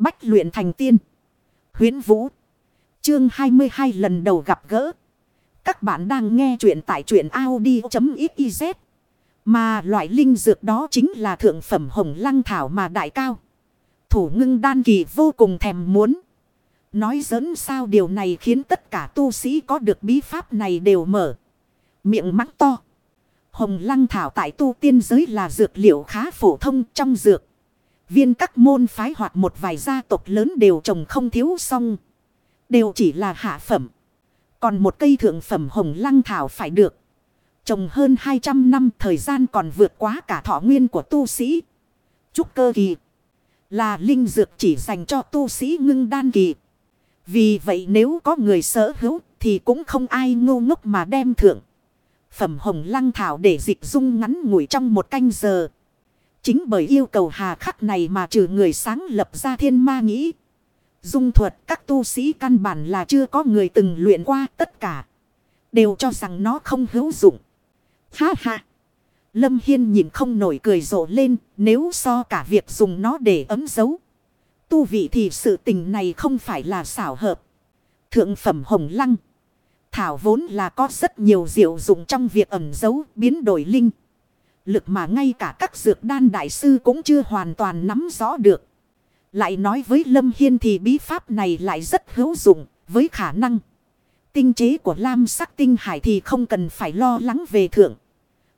Bách luyện thành tiên. Huyến Vũ. Chương 22 lần đầu gặp gỡ. Các bạn đang nghe truyện tại truyện Audi.xyz. Mà loại linh dược đó chính là thượng phẩm hồng lăng thảo mà đại cao. Thủ ngưng đan kỳ vô cùng thèm muốn. Nói dẫn sao điều này khiến tất cả tu sĩ có được bí pháp này đều mở. Miệng mắng to. Hồng lăng thảo tại tu tiên giới là dược liệu khá phổ thông trong dược. Viên các môn phái hoặc một vài gia tộc lớn đều trồng không thiếu song. Đều chỉ là hạ phẩm. Còn một cây thượng phẩm hồng lăng thảo phải được. Trồng hơn 200 năm, thời gian còn vượt quá cả thọ nguyên của tu sĩ. Trúc cơ kỳ. Là linh dược chỉ dành cho tu sĩ ngưng đan kỳ. Vì vậy nếu có người sở hữu, thì cũng không ai ngu ngốc mà đem thượng. Phẩm hồng lăng thảo để dịch dung ngắn ngủi trong một canh giờ. Chính bởi yêu cầu hà khắc này mà trừ người sáng lập ra thiên ma nghĩ. Dung thuật các tu sĩ căn bản là chưa có người từng luyện qua tất cả. Đều cho rằng nó không hữu dụng. Ha ha. Lâm Hiên nhìn không nổi cười rộ lên, nếu so cả việc dùng nó để ấm dấu. Tu vị thì sự tình này không phải là xảo hợp. Thượng phẩm hồng lăng. Thảo vốn là có rất nhiều diệu dụng trong việc ẩn dấu biến đổi linh. Lực mà ngay cả các dược đan đại sư cũng chưa hoàn toàn nắm rõ được. Lại nói với Lâm Hiên thì bí pháp này lại rất hữu dụng với khả năng. Tinh chế của Lam sắc tinh hải thì không cần phải lo lắng về thượng.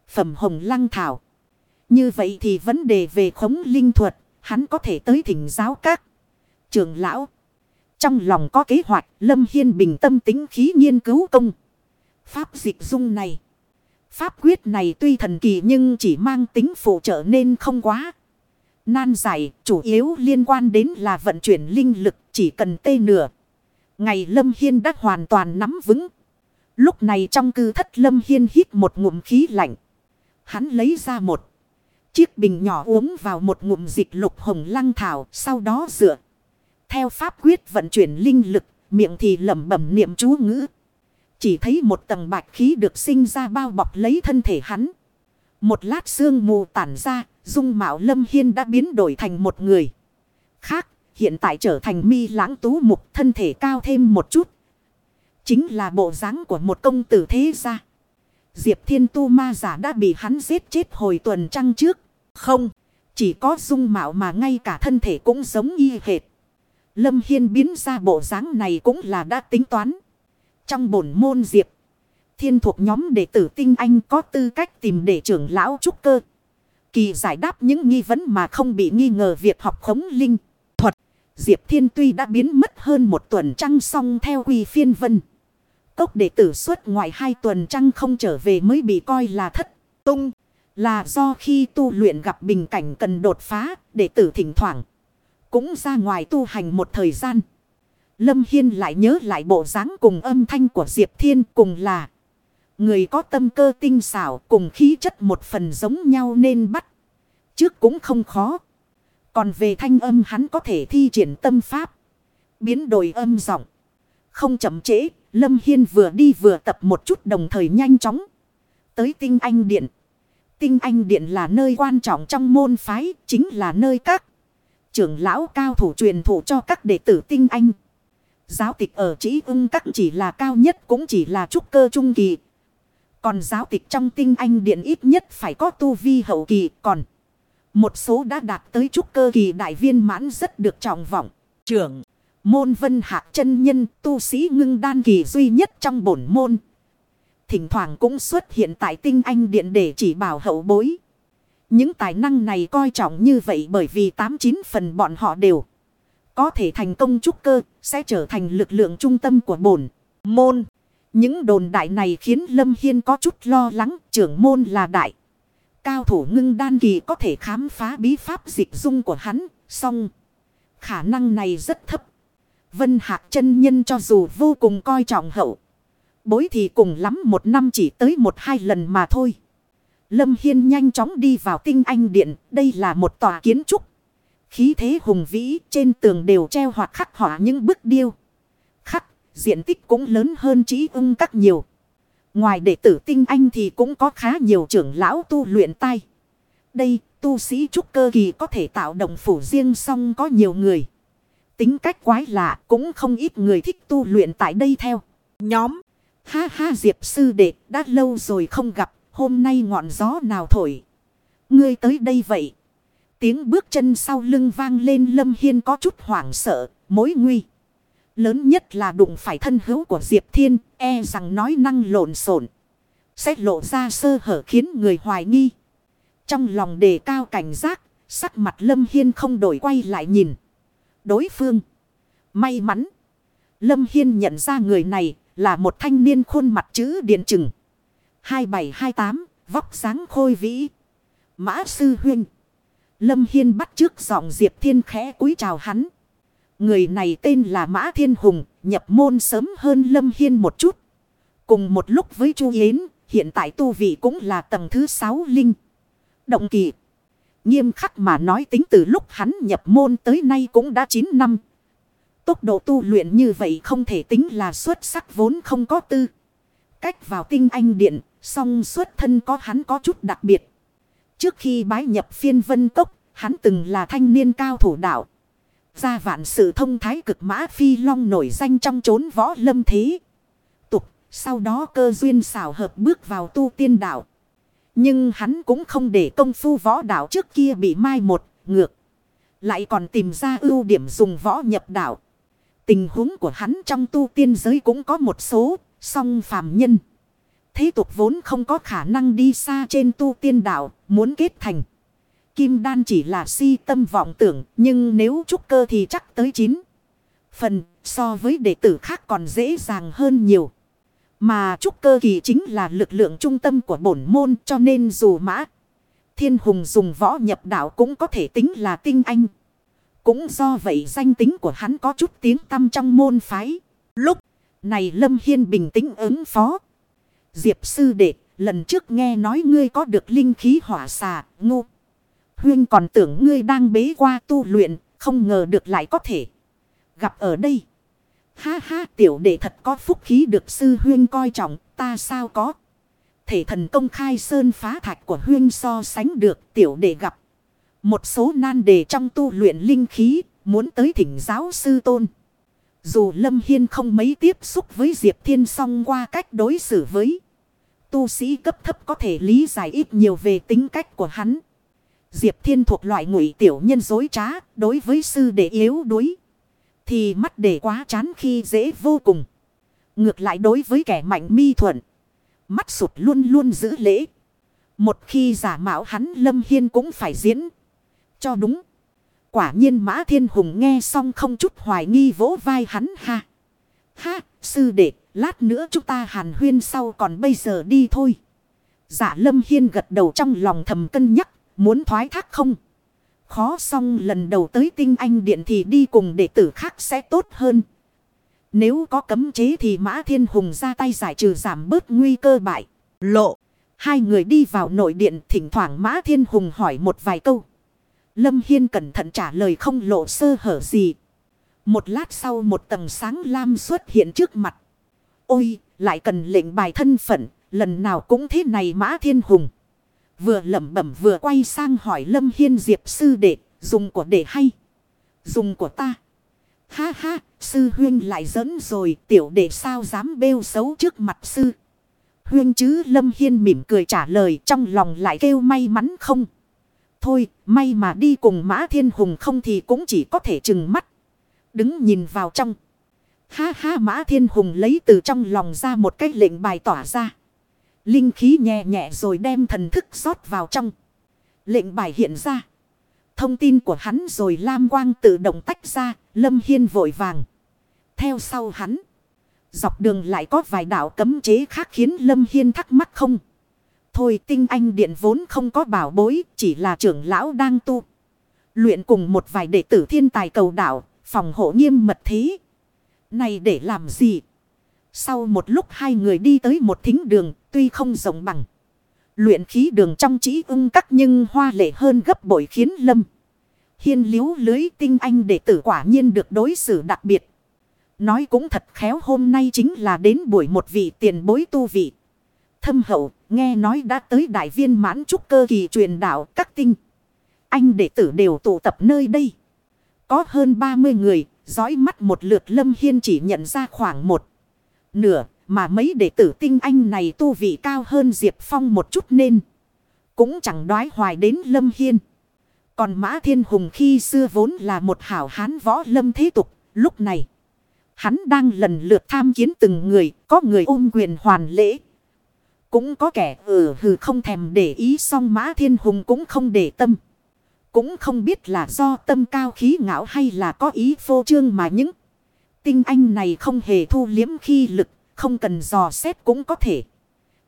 Phẩm hồng lăng thảo. Như vậy thì vấn đề về khống linh thuật, hắn có thể tới thỉnh giáo các trường lão. Trong lòng có kế hoạch, Lâm Hiên bình tâm tính khí nghiên cứu công. Pháp dịch dung này. Pháp quyết này tuy thần kỳ nhưng chỉ mang tính phụ trợ nên không quá. Nan giải, chủ yếu liên quan đến là vận chuyển linh lực chỉ cần tê nửa. Ngày Lâm Hiên đã hoàn toàn nắm vững. Lúc này trong cư thất Lâm Hiên hít một ngụm khí lạnh. Hắn lấy ra một chiếc bình nhỏ uống vào một ngụm dịch lục hồng lăng thảo. Sau đó dựa. Theo pháp quyết vận chuyển linh lực, miệng thì lẩm bẩm niệm chú ngữ. Chỉ thấy một tầng bạch khí được sinh ra bao bọc lấy thân thể hắn. Một lát sương mù tản ra, dung mạo lâm hiên đã biến đổi thành một người. Khác, hiện tại trở thành mi lãng tú mục thân thể cao thêm một chút. Chính là bộ dáng của một công tử thế gia. Diệp thiên tu ma giả đã bị hắn giết chết hồi tuần trăng trước. Không, chỉ có dung mạo mà ngay cả thân thể cũng giống y hệt. Lâm Hiên biến ra bộ dáng này cũng là đã tính toán. Trong bổn môn diệp. Thiên thuộc nhóm đệ tử tinh anh có tư cách tìm để trưởng lão trúc cơ. Kỳ giải đáp những nghi vấn mà không bị nghi ngờ việc học khống linh. Thuật. Diệp Thiên tuy đã biến mất hơn một tuần trăng song theo quy phiên vân. Cốc đệ tử suốt ngoài hai tuần trăng không trở về mới bị coi là thất tung. Là do khi tu luyện gặp bình cảnh cần đột phá, đệ tử thỉnh thoảng. Cũng ra ngoài tu hành một thời gian. Lâm Hiên lại nhớ lại bộ dáng cùng âm thanh của Diệp Thiên cùng là. Người có tâm cơ tinh xảo cùng khí chất một phần giống nhau nên bắt. Trước cũng không khó. Còn về thanh âm hắn có thể thi triển tâm pháp. Biến đổi âm giọng. Không chậm trễ, Lâm Hiên vừa đi vừa tập một chút đồng thời nhanh chóng. Tới tinh anh điện. Tinh anh điện là nơi quan trọng trong môn phái, chính là nơi các trưởng lão cao thủ truyền thủ cho các đệ tử tinh anh. Giáo tịch ở trí ưng các chỉ là cao nhất cũng chỉ là trúc cơ trung kỳ. Còn giáo tịch trong tinh anh điện ít nhất phải có tu vi hậu kỳ còn. Một số đã đạt tới trúc cơ kỳ đại viên mãn rất được trọng vọng. Trưởng, môn vân hạ chân nhân tu sĩ ngưng đan kỳ duy nhất trong bổn môn. Thỉnh thoảng cũng xuất hiện tại tinh anh điện để chỉ bảo hậu bối. Những tài năng này coi trọng như vậy bởi vì 89 phần bọn họ đều có thể thành công trúc cơ, sẽ trở thành lực lượng trung tâm của bổn môn. Những đồn đại này khiến Lâm Hiên có chút lo lắng, trưởng môn là đại. Cao thủ ngưng đan kỳ có thể khám phá bí pháp dịch dung của hắn, song khả năng này rất thấp. Vân Hạc chân nhân cho dù vô cùng coi trọng hậu. Bối thì cùng lắm một năm chỉ tới một hai lần mà thôi. Lâm Hiên nhanh chóng đi vào tinh anh điện. Đây là một tòa kiến trúc. Khí thế hùng vĩ trên tường đều treo hoặc khắc họa những bức điêu. Khắc, diện tích cũng lớn hơn trí ưng các nhiều. Ngoài đệ tử tinh anh thì cũng có khá nhiều trưởng lão tu luyện tay. Đây, tu sĩ trúc cơ kỳ có thể tạo động phủ riêng song có nhiều người. Tính cách quái lạ cũng không ít người thích tu luyện tại đây theo. Nhóm. Ha ha Diệp sư đệ đã lâu rồi không gặp. Hôm nay ngọn gió nào thổi. Ngươi tới đây vậy. Tiếng bước chân sau lưng vang lên Lâm Hiên có chút hoảng sợ. Mối nguy. Lớn nhất là đụng phải thân hữu của Diệp Thiên. E rằng nói năng lộn xộn Sẽ lộ ra sơ hở khiến người hoài nghi. Trong lòng đề cao cảnh giác. Sắc mặt Lâm Hiên không đổi quay lại nhìn. Đối phương. May mắn. Lâm Hiên nhận ra người này là một thanh niên khuôn mặt chữ điện chừng. 2728 vóc sáng khôi vĩ. Mã sư huynh. Lâm Hiên bắt trước giọng Diệp Thiên khẽ cúi chào hắn. Người này tên là Mã Thiên Hùng, nhập môn sớm hơn Lâm Hiên một chút. Cùng một lúc với Chu Yến, hiện tại tu vị cũng là tầng thứ 6 linh. Động kỳ. Nghiêm khắc mà nói tính từ lúc hắn nhập môn tới nay cũng đã 9 năm. Tốc độ tu luyện như vậy không thể tính là xuất sắc vốn không có tư. Cách vào tinh anh điện, song xuất thân có hắn có chút đặc biệt. Trước khi bái nhập phiên vân cốc, hắn từng là thanh niên cao thủ đạo. Gia vạn sự thông thái cực mã phi long nổi danh trong chốn võ lâm thế. Tục, sau đó cơ duyên xảo hợp bước vào tu tiên đạo. Nhưng hắn cũng không để công phu võ đạo trước kia bị mai một, ngược. Lại còn tìm ra ưu điểm dùng võ nhập đạo. Tình huống của hắn trong tu tiên giới cũng có một số, song phàm nhân. Thế tục vốn không có khả năng đi xa trên tu tiên đạo, muốn kết thành. Kim đan chỉ là si tâm vọng tưởng, nhưng nếu trúc cơ thì chắc tới 9. Phần, so với đệ tử khác còn dễ dàng hơn nhiều. Mà trúc cơ kỳ chính là lực lượng trung tâm của bổn môn cho nên dù mã. Thiên hùng dùng võ nhập đạo cũng có thể tính là tinh anh. Cũng do vậy danh tính của hắn có chút tiếng tăm trong môn phái. Lúc này Lâm Hiên bình tĩnh ứng phó. Diệp sư đệ, lần trước nghe nói ngươi có được linh khí hỏa xà, ngu. Huyên còn tưởng ngươi đang bế qua tu luyện, không ngờ được lại có thể gặp ở đây. Ha ha tiểu đệ thật có phúc khí được sư huyên coi trọng, ta sao có. Thể thần công khai sơn phá thạch của huyên so sánh được tiểu đệ gặp. Một số nan đề trong tu luyện linh khí, muốn tới thỉnh giáo sư tôn. Dù Lâm Hiên không mấy tiếp xúc với Diệp Thiên song qua cách đối xử với tu sĩ cấp thấp có thể lý giải ít nhiều về tính cách của hắn. Diệp Thiên thuộc loại ngụy tiểu nhân dối trá, đối với sư đệ yếu đuối. Thì mắt để quá chán khi dễ vô cùng. Ngược lại đối với kẻ mạnh mi thuận. Mắt sụt luôn luôn giữ lễ. Một khi giả mạo hắn Lâm Hiên cũng phải diễn. Cho đúng. Quả nhiên Mã Thiên Hùng nghe xong không chút hoài nghi vỗ vai hắn ha. Ha, sư đệ, lát nữa chúng ta hàn huyên sau còn bây giờ đi thôi. Giả Lâm Hiên gật đầu trong lòng thầm cân nhắc, muốn thoái thác không? Khó xong lần đầu tới tinh anh điện thì đi cùng đệ tử khác sẽ tốt hơn. Nếu có cấm chế thì Mã Thiên Hùng ra tay giải trừ giảm bớt nguy cơ bại. Lộ. Hai người đi vào nội điện thỉnh thoảng Mã Thiên Hùng hỏi một vài câu. Lâm Hiên cẩn thận trả lời không lộ sơ hở gì. Một lát sau một tầng sáng lam xuất hiện trước mặt. Ôi, lại cần lệnh bài thân phận, lần nào cũng thế này Mã Thiên Hùng. Vừa lẩm bẩm vừa quay sang hỏi Lâm Hiên Diệp sư đệ, dùng của đệ hay? Dùng của ta. Ha ha, sư huyên lại dẫn rồi, tiểu đệ sao dám bêu xấu trước mặt sư. Huyên chứ Lâm Hiên mỉm cười trả lời trong lòng lại kêu may mắn không. Thôi, may mà đi cùng Mã Thiên Hùng không thì cũng chỉ có thể chừng mắt. Đứng nhìn vào trong. Ha ha Mã Thiên Hùng lấy từ trong lòng ra một cái lệnh bài tỏa ra. Linh khí nhẹ nhẹ rồi đem thần thức rót vào trong. Lệnh bài hiện ra. Thông tin của hắn rồi lam quang tự động tách ra. Lâm Hiên vội vàng. Theo sau hắn. Dọc đường lại có vài đạo cấm chế khác khiến Lâm Hiên thắc mắc không. Thôi tinh anh điện vốn không có bảo bối. Chỉ là trưởng lão đang tu. Luyện cùng một vài đệ tử thiên tài cầu đạo. Phòng hộ nghiêm mật thế. Này để làm gì? Sau một lúc hai người đi tới một thính đường, tuy không rộng bằng. Luyện khí đường trong trí ưng cắt nhưng hoa lệ hơn gấp bội khiến lâm. Hiên liếu lưới tinh anh đệ tử quả nhiên được đối xử đặc biệt. Nói cũng thật khéo hôm nay chính là đến buổi một vị tiền bối tu vị. Thâm hậu, nghe nói đã tới đại viên mãn trúc cơ kỳ truyền đạo các tinh. Anh đệ tử đều tụ tập nơi đây. Có hơn 30 người, Dõi mắt một lượt Lâm Hiên chỉ nhận ra khoảng một nửa. Mà mấy đệ tử tinh anh này tu vị cao hơn Diệp Phong một chút nên. Cũng chẳng đoái hoài đến Lâm Hiên. Còn Mã Thiên Hùng khi xưa vốn là một hảo hán võ lâm thế tục. Lúc này. Hắn đang lần lượt tham kiến từng người. Có người ôm quyền hoàn lễ. Cũng có kẻ ừ hừ không thèm để ý song Mã Thiên Hùng cũng không để tâm. Cũng không biết là do tâm cao khí ngạo hay là có ý phô trương mà những tinh anh này không hề thu liếm khi lực, không cần dò xét cũng có thể.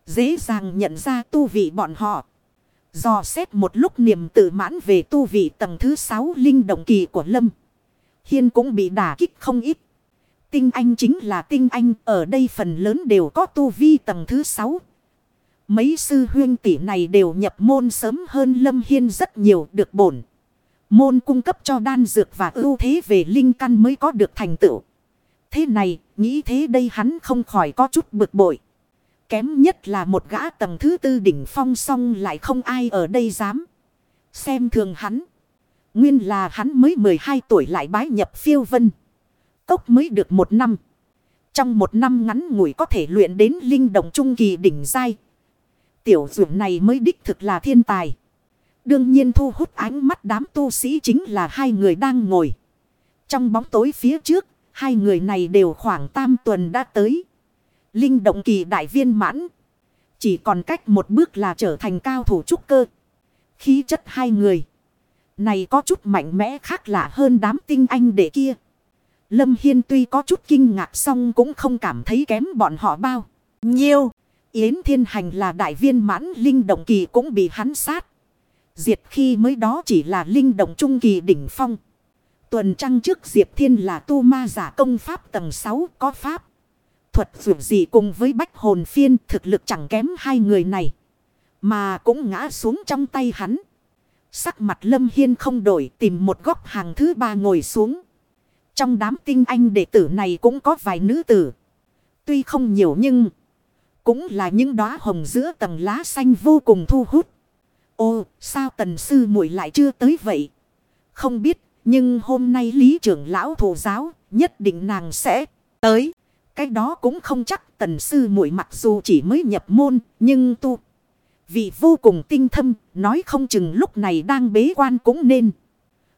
Dễ dàng nhận ra tu vị bọn họ. Dò xét một lúc niềm tự mãn về tu vị tầng thứ 6 linh động kỳ của Lâm. Hiên cũng bị đả kích không ít. Tinh anh chính là tinh anh, ở đây phần lớn đều có tu vi tầng thứ 6. Mấy sư huyên tỷ này đều nhập môn sớm hơn Lâm Hiên rất nhiều được bổn. Môn cung cấp cho đan dược và ưu thế về linh căn mới có được thành tựu. Thế này, nghĩ thế đây hắn không khỏi có chút bực bội. Kém nhất là một gã tầng thứ tư đỉnh phong song lại không ai ở đây dám. Xem thường hắn. Nguyên là hắn mới 12 tuổi lại bái nhập phiêu vân. Cốc mới được một năm. Trong một năm ngắn ngủi có thể luyện đến linh động trung kỳ đỉnh giai. Tiểu dụng này mới đích thực là thiên tài. Đương nhiên thu hút ánh mắt đám tu sĩ chính là hai người đang ngồi. Trong bóng tối phía trước, hai người này đều khoảng tam tuần đã tới. Linh động kỳ đại viên mãn. Chỉ còn cách một bước là trở thành cao thủ trúc cơ. Khí chất hai người. Này có chút mạnh mẽ khác lạ hơn đám tinh anh đệ kia. Lâm Hiên tuy có chút kinh ngạc song cũng không cảm thấy kém bọn họ bao. Nhiêu. Yến Thiên Hành là đại viên mãn linh động kỳ cũng bị hắn sát. Diệt khi mới đó chỉ là linh động trung kỳ đỉnh phong. Tuần trăng trước Diệp Thiên là tu ma giả công pháp tầng 6 có pháp. Thuật dù gì cùng với bách hồn phiên thực lực chẳng kém hai người này. Mà cũng ngã xuống trong tay hắn. Sắc mặt Lâm Hiên không đổi tìm một góc hàng thứ ba ngồi xuống. Trong đám tinh anh đệ tử này cũng có vài nữ tử. Tuy không nhiều nhưng cũng là những đóa hồng giữa tầng lá xanh vô cùng thu hút. Ô, sao tần sư muội lại chưa tới vậy? Không biết, nhưng hôm nay lý trưởng lão thủ giáo, nhất định nàng sẽ tới. Cái đó cũng không chắc tần sư muội mặc dù chỉ mới nhập môn, nhưng tu. Vì vô cùng tinh thâm, nói không chừng lúc này đang bế quan cũng nên.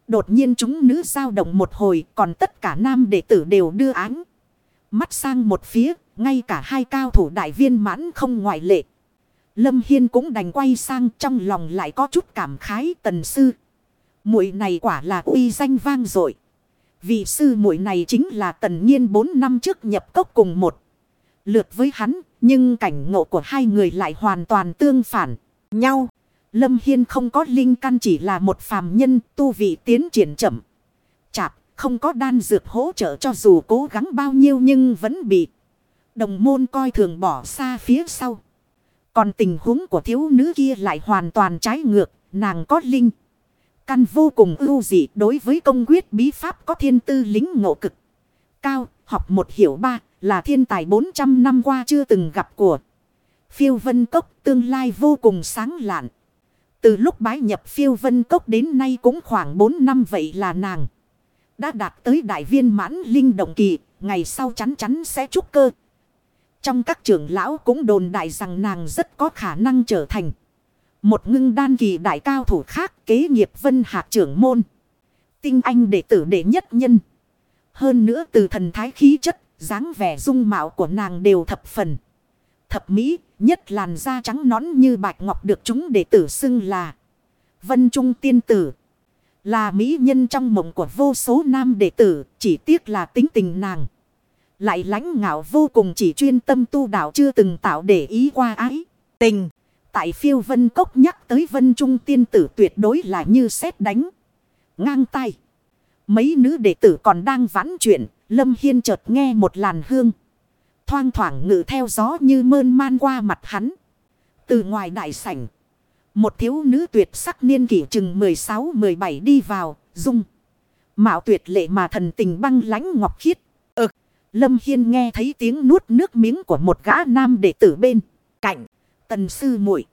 Đột nhiên chúng nữ giao động một hồi, còn tất cả nam đệ tử đều đưa ánh Mắt sang một phía, ngay cả hai cao thủ đại viên mãn không ngoại lệ. Lâm Hiên cũng đành quay sang trong lòng lại có chút cảm khái tần sư. muội này quả là uy danh vang dội. Vị sư muội này chính là tần nhiên 4 năm trước nhập cốc cùng một. Lượt với hắn, nhưng cảnh ngộ của hai người lại hoàn toàn tương phản nhau. Lâm Hiên không có linh căn chỉ là một phàm nhân tu vị tiến triển chậm. Chạp, không có đan dược hỗ trợ cho dù cố gắng bao nhiêu nhưng vẫn bị đồng môn coi thường bỏ xa phía sau. Còn tình huống của thiếu nữ kia lại hoàn toàn trái ngược, nàng có linh. Căn vô cùng ưu dị đối với công quyết bí pháp có thiên tư lính ngộ cực. Cao, học một hiểu ba, là thiên tài 400 năm qua chưa từng gặp của. Phiêu vân cốc tương lai vô cùng sáng lạn. Từ lúc bái nhập phiêu vân cốc đến nay cũng khoảng 4 năm vậy là nàng. Đã đạt tới đại viên mãn linh động kỳ, ngày sau chắn chắn sẽ trúc cơ. Trong các trưởng lão cũng đồn đại rằng nàng rất có khả năng trở thành một ngưng đan kỳ đại cao thủ khác kế nghiệp vân hạc trưởng môn. Tinh anh đệ tử đệ nhất nhân. Hơn nữa từ thần thái khí chất, dáng vẻ dung mạo của nàng đều thập phần. Thập mỹ, nhất làn da trắng nõn như bạch ngọc được chúng đệ tử xưng là Vân Trung Tiên Tử. Là mỹ nhân trong mộng của vô số nam đệ tử, chỉ tiếc là tính tình nàng. Lại lãnh ngạo vô cùng chỉ chuyên tâm tu đạo chưa từng tạo để ý qua ái. Tình. Tại phiêu vân cốc nhắc tới vân trung tiên tử tuyệt đối là như xét đánh. Ngang tay. Mấy nữ đệ tử còn đang vãn chuyện. Lâm Hiên chợt nghe một làn hương. Thoang thoảng ngự theo gió như mơn man qua mặt hắn. Từ ngoài đại sảnh. Một thiếu nữ tuyệt sắc niên kỷ chừng 16-17 đi vào. Dung. Mạo tuyệt lệ mà thần tình băng lãnh ngọc khiết. Lâm Hiên nghe thấy tiếng nuốt nước miếng của một gã nam đệ tử bên cạnh. Tần sư muội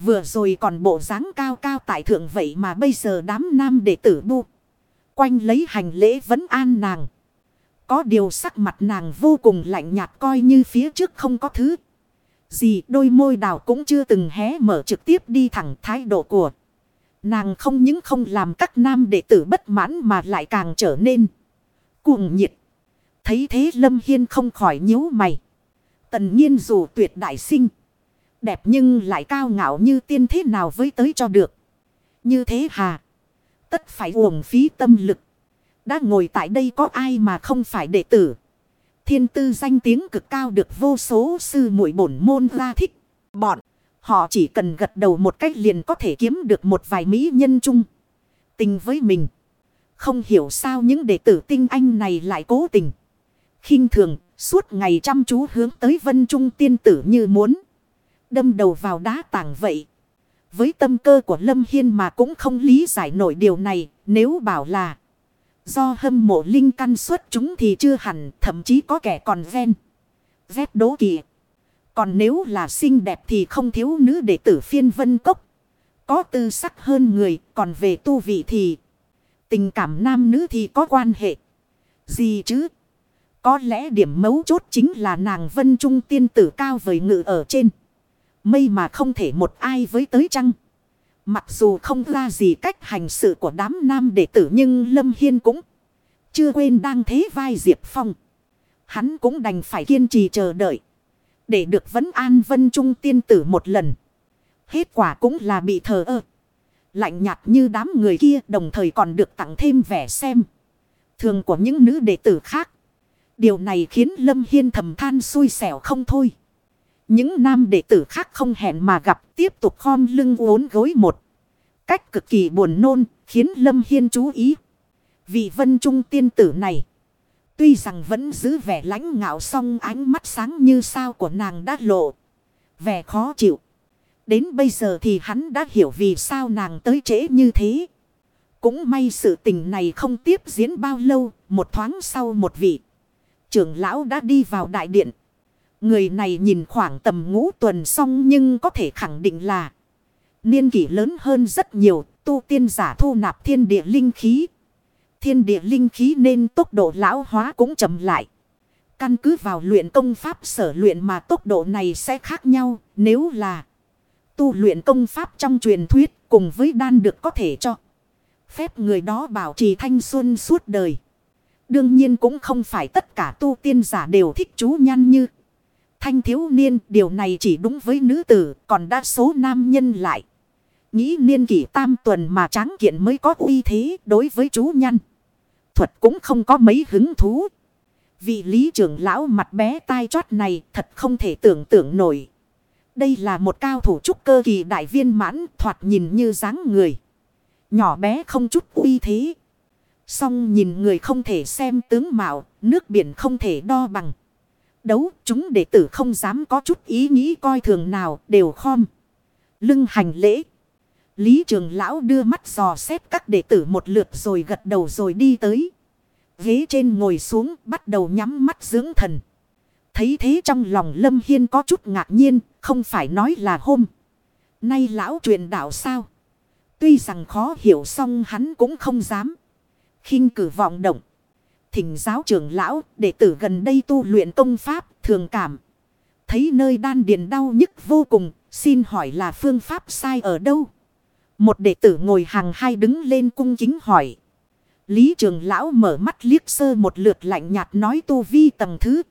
Vừa rồi còn bộ dáng cao cao tại thượng vậy mà bây giờ đám nam đệ tử bu. Quanh lấy hành lễ vẫn an nàng. Có điều sắc mặt nàng vô cùng lạnh nhạt coi như phía trước không có thứ. Gì, đôi môi đào cũng chưa từng hé mở trực tiếp đi thẳng thái độ của. Nàng không những không làm các nam đệ tử bất mãn mà lại càng trở nên cuồng nhiệt. Thấy thế Lâm Hiên không khỏi nhíu mày. Tần nhiên dù tuyệt đại sinh. Đẹp nhưng lại cao ngạo như tiên thế nào với tới cho được. Như thế hà. Tất phải uổng phí tâm lực. Đã ngồi tại đây có ai mà không phải đệ tử. Thiên tư danh tiếng cực cao được vô số sư muội bổn môn ra thích. Bọn. Họ chỉ cần gật đầu một cách liền có thể kiếm được một vài mỹ nhân chung. Tình với mình. Không hiểu sao những đệ tử tinh anh này lại cố tình khinh thường, suốt ngày chăm chú hướng tới vân trung tiên tử như muốn. Đâm đầu vào đá tảng vậy. Với tâm cơ của Lâm Hiên mà cũng không lý giải nổi điều này, nếu bảo là do hâm mộ linh căn xuất chúng thì chưa hẳn, thậm chí có kẻ còn ven. Vét đố kỵ. Còn nếu là xinh đẹp thì không thiếu nữ đệ tử phiên vân cốc. Có tư sắc hơn người, còn về tu vị thì tình cảm nam nữ thì có quan hệ. Gì chứ? Có lẽ điểm mấu chốt chính là nàng vân trung tiên tử cao vời ngự ở trên. Mây mà không thể một ai với tới chăng. Mặc dù không ra gì cách hành sự của đám nam đệ tử nhưng Lâm Hiên cũng chưa quên đang thế vai Diệp Phong. Hắn cũng đành phải kiên trì chờ đợi. Để được vấn an vân trung tiên tử một lần. Hết quả cũng là bị thờ ơ. Lạnh nhạt như đám người kia đồng thời còn được tặng thêm vẻ xem. Thường của những nữ đệ tử khác. Điều này khiến Lâm Hiên thầm than xui xẻo không thôi. Những nam đệ tử khác không hẹn mà gặp, tiếp tục khom lưng uốn gối một. Cách cực kỳ buồn nôn, khiến Lâm Hiên chú ý. Vị vân trung tiên tử này. Tuy rằng vẫn giữ vẻ lãnh ngạo song ánh mắt sáng như sao của nàng đã lộ. Vẻ khó chịu. Đến bây giờ thì hắn đã hiểu vì sao nàng tới trễ như thế. Cũng may sự tình này không tiếp diễn bao lâu. Một thoáng sau một vị. Trưởng lão đã đi vào đại điện. Người này nhìn khoảng tầm ngũ tuần xong nhưng có thể khẳng định là niên kỷ lớn hơn rất nhiều, tu tiên giả thu nạp thiên địa linh khí. Thiên địa linh khí nên tốc độ lão hóa cũng chậm lại. Căn cứ vào luyện công pháp sở luyện mà tốc độ này sẽ khác nhau nếu là tu luyện công pháp trong truyền thuyết cùng với đan được có thể cho. Phép người đó bảo trì thanh xuân suốt đời. Đương nhiên cũng không phải tất cả tu tiên giả đều thích chú nhan như thanh thiếu niên, điều này chỉ đúng với nữ tử, còn đa số nam nhân lại. Nghĩ niên kỷ tam tuần mà tráng kiện mới có uy thế đối với chú nhăn. Thuật cũng không có mấy hứng thú. Vị lý trưởng lão mặt bé tai chót này thật không thể tưởng tượng nổi. Đây là một cao thủ trúc cơ kỳ đại viên mãn, thoạt nhìn như dáng người. Nhỏ bé không chút uy thế xong nhìn người không thể xem tướng mạo, nước biển không thể đo bằng. Đấu, chúng đệ tử không dám có chút ý nghĩ coi thường nào, đều khom. Lưng hành lễ. Lý trường lão đưa mắt dò xét các đệ tử một lượt rồi gật đầu rồi đi tới. Ghế trên ngồi xuống, bắt đầu nhắm mắt dưỡng thần. Thấy thế trong lòng Lâm Hiên có chút ngạc nhiên, không phải nói là hôm. Nay lão truyền đạo sao? Tuy rằng khó hiểu xong hắn cũng không dám khinh cử vọng động. Thỉnh giáo trưởng lão, đệ tử gần đây tu luyện công pháp, thường cảm. Thấy nơi đan điền đau nhức vô cùng, xin hỏi là phương pháp sai ở đâu? Một đệ tử ngồi hàng hai đứng lên cung kính hỏi. Lý trường lão mở mắt liếc sơ một lượt lạnh nhạt nói tu vi tầng thứ.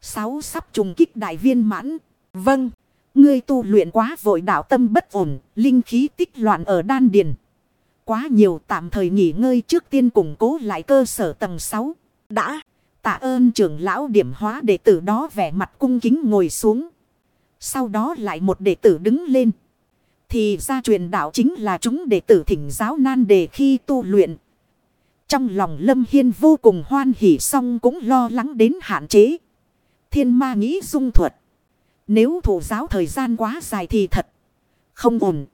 Sáu sắp trùng kích đại viên mãn. Vâng, ngươi tu luyện quá vội đạo tâm bất ổn, linh khí tích loạn ở đan điền quá nhiều tạm thời nghỉ ngơi trước tiên củng cố lại cơ sở tầng 6. Đã, tạ ơn trưởng lão điểm hóa đệ tử đó vẻ mặt cung kính ngồi xuống. Sau đó lại một đệ tử đứng lên. Thì ra truyền đạo chính là chúng đệ tử thỉnh giáo nan đề khi tu luyện. Trong lòng Lâm Hiên vô cùng hoan hỉ song cũng lo lắng đến hạn chế. Thiên ma nghĩ dung thuật. Nếu thủ giáo thời gian quá dài thì thật không ổn.